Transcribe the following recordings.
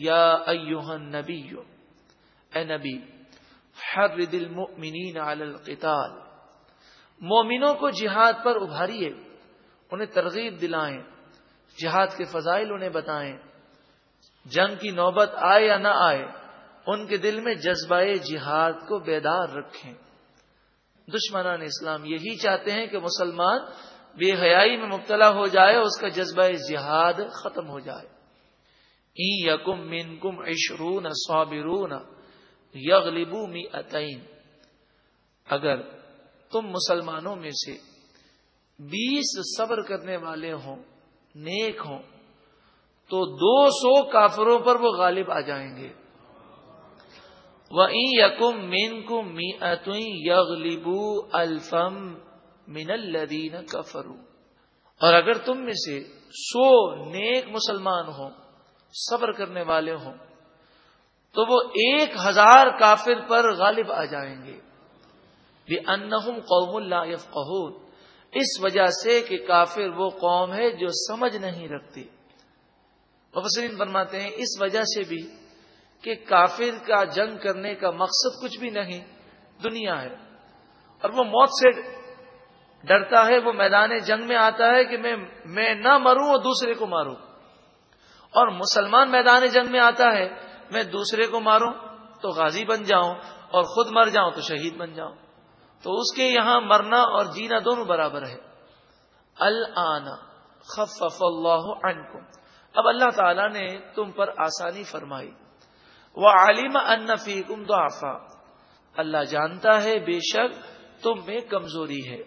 یا نبی اے نبی، حرد المؤمنین علی القتال، مومنوں کو جہاد پر ابھاریے انہیں ترغیب دلائیں، جہاد کے فضائل انہیں بتائیں، جنگ کی نوبت آئے یا نہ آئے، ان کے دل میں جذبہ جہاد کو بیدار رکھیں۔ دشمنان اسلام یہی چاہتے ہیں کہ مسلمان بے حیائی میں مبتلا ہو جائے اس کا جذبہ جہاد ختم ہو جائے۔ یقم من کم عشرون صابرون یغلبو می اگر تم مسلمانوں میں سے بیس صبر کرنے والے ہوں، نیک ہوں، تو دو سو کافروں پر وہ غالب آ جائیں گے۔ وہ یقم مین کم می اتوئی یغلبو الفم من الدین کفرو اور اگر تم میں سے سو نیک مسلمان ہوں صبر کرنے والے ہوں، تو وہ ایک ہزار کافر پر غالب آ جائیں گے۔ انہم قوم اللہ اس وجہ سے کہ کافر وہ قوم ہے جو سمجھ نہیں رکھتی مبصرین فرماتے ہیں، اس وجہ سے بھی کہ کافر کا جنگ کرنے کا مقصد کچھ بھی نہیں، دنیا ہے۔ اور وہ موت سے ڈرتا ہے، وہ میدان جنگ میں آتا ہے کہ میں میں نہ مروں اور دوسرے کو ماروں۔ اور مسلمان میدان جنگ میں آتا ہے، میں دوسرے کو ماروں تو غازی بن جاؤں اور خود مر جاؤں تو شہید بن جاؤں۔ تو اس کے یہاں مرنا اور جینا دونوں برابر ہے۔ خفف اللہ عنکم۔ اب اللہ تعالی نے تم پر آسانی فرمائی۔ وہ عالم انفی کم اللہ جانتا ہے بے شک تم میں کمزوری ہے۔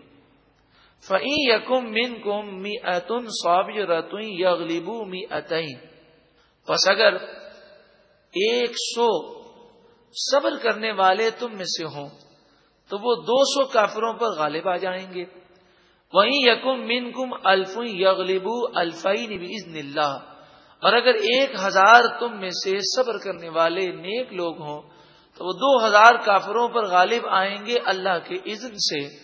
فعی یقم من کم می اتن سواب رتوئی یغلیبو می اتئی بس اگر ایک سو صبر کرنے والے تم میں سے ہوں، تو وہ دو سو کافروں پر غالب آ جائیں گے۔ وہیں یقم من کم الف یغلیبو الفئی بزن اللہ۔ اور اگر ایک ہزار تم میں سے صبر کرنے والے نیک لوگ ہوں، تو وہ دو ہزار کافروں پر غالب آئیں گے اللہ کے اذن سے۔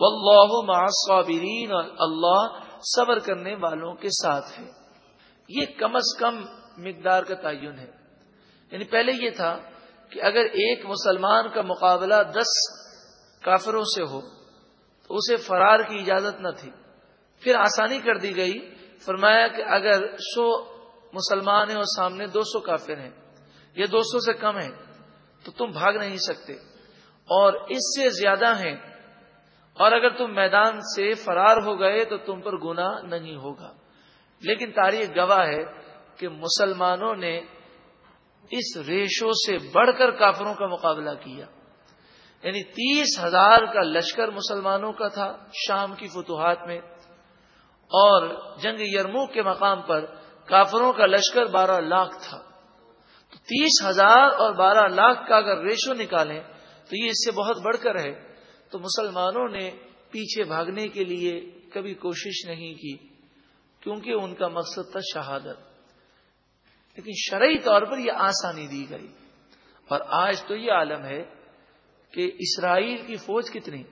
واللہ مع الصابرین، اور اللہ صبر کرنے والوں کے ساتھ ہے۔ یہ کم از کم مقدار کا تعین ہے۔ یعنی پہلے یہ تھا کہ اگر ایک مسلمان کا مقابلہ دس کافروں سے ہو، تو اسے فرار کی اجازت نہ تھی۔ پھر آسانی کر دی گئی، فرمایا کہ اگر سو مسلمان ہیں اور سامنے دو سو کافر ہیں یہ دو سو سے کم ہے تو تم بھاگ نہیں سکتے۔ اور اس سے زیادہ ہیں۔ اور اگر تم میدان سے فرار ہو گئے، تو تم پر گنا نہیں ہوگا۔ لیکن تاریخ گواہ ہے کہ مسلمانوں نے اس ریشو سے بڑھ کر کافروں کا مقابلہ کیا۔ یعنی تیس ہزار کا لشکر مسلمانوں کا تھا شام کی فتوحات میں، اور جنگ یرمو کے مقام پر کافروں کا لشکر بارہ لاکھ تھا۔ تو تیس ہزار اور بارہ لاکھ کا اگر ریشو نکالیں تو یہ اس سے بہت بڑھ کر ہے۔ تو مسلمانوں نے پیچھے بھاگنے کے لیے کبھی کوشش نہیں کی، کیونکہ ان کا مقصد تھا شہادت۔ لیکن شرعی طور پر یہ آسانی دی گئی۔ اور آج تو یہ عالم ہے کہ اسرائیل کی فوج کتنی،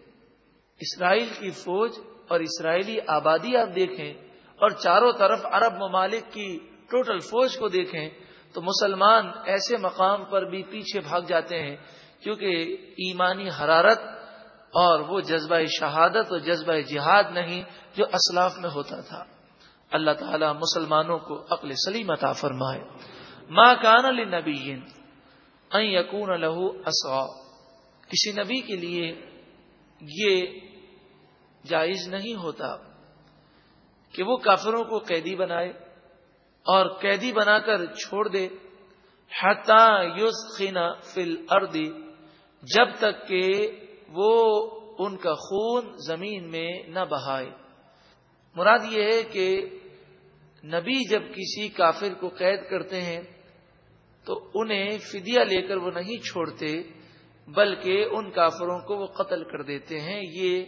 اسرائیل کی فوج اور اسرائیلی آبادی آپ دیکھیں اور چاروں طرف عرب ممالک کی ٹوٹل فوج کو دیکھیں تو مسلمان ایسے مقام پر بھی پیچھے بھاگ جاتے ہیں کیونکہ ایمانی حرارت اور وہ جذبہ شہادت اور جذبہ جہاد نہیں جو اسلاف میں ہوتا تھا۔ اللہ تعالی مسلمانوں کو عقل سلیم عطا فرمائے. ماں کان علی نبی یقون لہو اصا کسی نبی کے لیے یہ جائز نہیں ہوتا کہ وہ کافروں کو قیدی بنائے اور قیدی بنا کر چھوڑ دے. حتا یوز خینا فل اردی جب تک کہ وہ ان کا خون زمین میں نہ بہائے. مراد یہ ہے کہ نبی جب کسی کافر کو قید کرتے ہیں تو انہیں فدیہ لے کر وہ نہیں چھوڑتے، بلکہ ان کافروں کو وہ قتل کر دیتے ہیں۔ یہ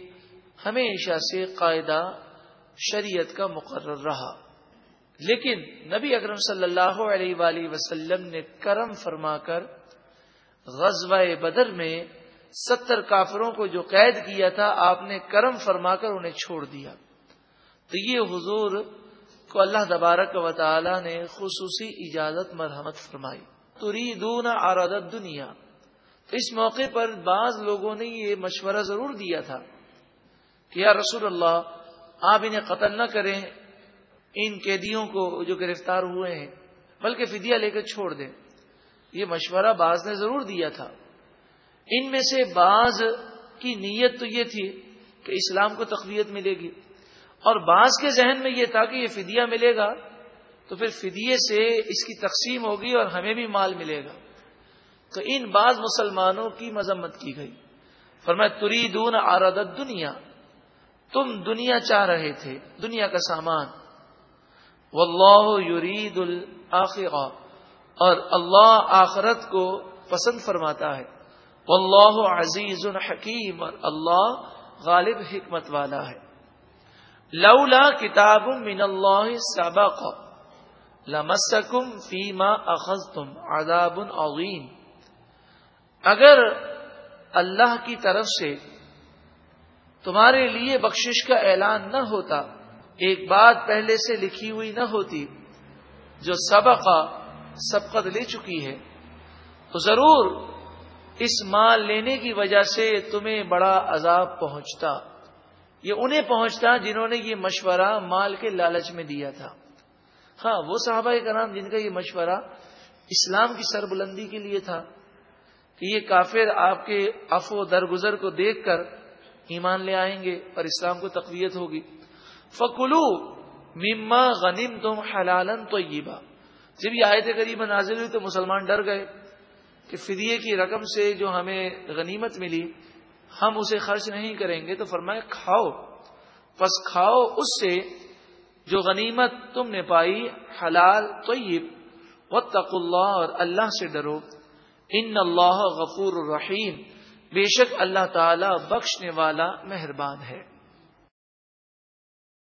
ہمیشہ سے قاعدہ شریعت کا مقرر رہا۔ لیکن نبی اکرم صلی اللہ علیہ وآلہ وسلم نے کرم فرما کر غزوہ بدر میں ستر کافروں کو جو قید کیا تھا، آپ نے کرم فرما کر انہیں چھوڑ دیا۔ تو یہ حضور کو اللہ تبارک و تعالی نے خصوصی اجازت مرحمت فرمائی۔ تری دون دنیا اس موقع پر بعض لوگوں نے یہ مشورہ ضرور دیا تھا کہ یا رسول اللہ، آپ انہیں قتل نہ کریں، ان قیدیوں کو جو گرفتار ہوئے ہیں، بلکہ فدیہ لے کر چھوڑ دیں۔ یہ مشورہ بعض نے ضرور دیا تھا۔ ان میں سے بعض کی نیت تو یہ تھی کہ اسلام کو تقویت ملے گی۔ اور بعض کے ذہن میں یہ تھا کہ یہ فدیہ ملے گا تو پھر فدیے سے اس کی تقسیم ہوگی اور ہمیں بھی مال ملے گا۔ تو ان بعض مسلمانوں کی مذمت کی گئی۔ فرمایا تری دون آردت دنیا تم دنیا چاہ رہے تھے، دنیا کا سامان۔ واللہ یرید الآخرہ اور اللہ آخرت کو پسند فرماتا ہے۔ واللہ عزیز الحکیم اور اللہ غالب حکمت والا ہے۔ لولا کتاب من اللہ سبق لمسکم فیما اخذتم عذاب عظیم۔ اگر اللہ کی طرف سے تمہارے لیے بخشش کا اعلان نہ ہوتا، ایک بات پہلے سے لکھی ہوئی نہ ہوتی، جو سبق سبقت لے چکی ہے، تو ضرور اس مال لینے کی وجہ سے تمہیں بڑا عذاب پہنچتا۔ یہ انہیں پہنچتا جنہوں نے یہ مشورہ مال کے لالچ میں دیا تھا۔ ہاں وہ صحابہ کا نام جن کا یہ مشورہ اسلام کی سربلندی کے لیے تھا کہ یہ کافر آپ کے افو درگزر کو دیکھ کر ایمان لے آئیں گے اور اسلام کو تقویت ہوگی۔ فکلو مما غنیم تم حلالن تو جب یہ آئے تھے غریب نازل ہوئی تو مسلمان ڈر گئے کہ فدیے کی رقم سے جو ہمیں غنیمت ملی ہم اسے خرچ نہیں کریں گے تو فرمائے کھاؤ، پس کھاؤ اس سے جو غنیمت تم نے پائی، حلال، طیب۔ واتقوا اللہ اور اللہ سے ڈرو۔ ان اللہ غفور الرحیم بے شک اللہ تعالی بخشنے والا مہربان ہے۔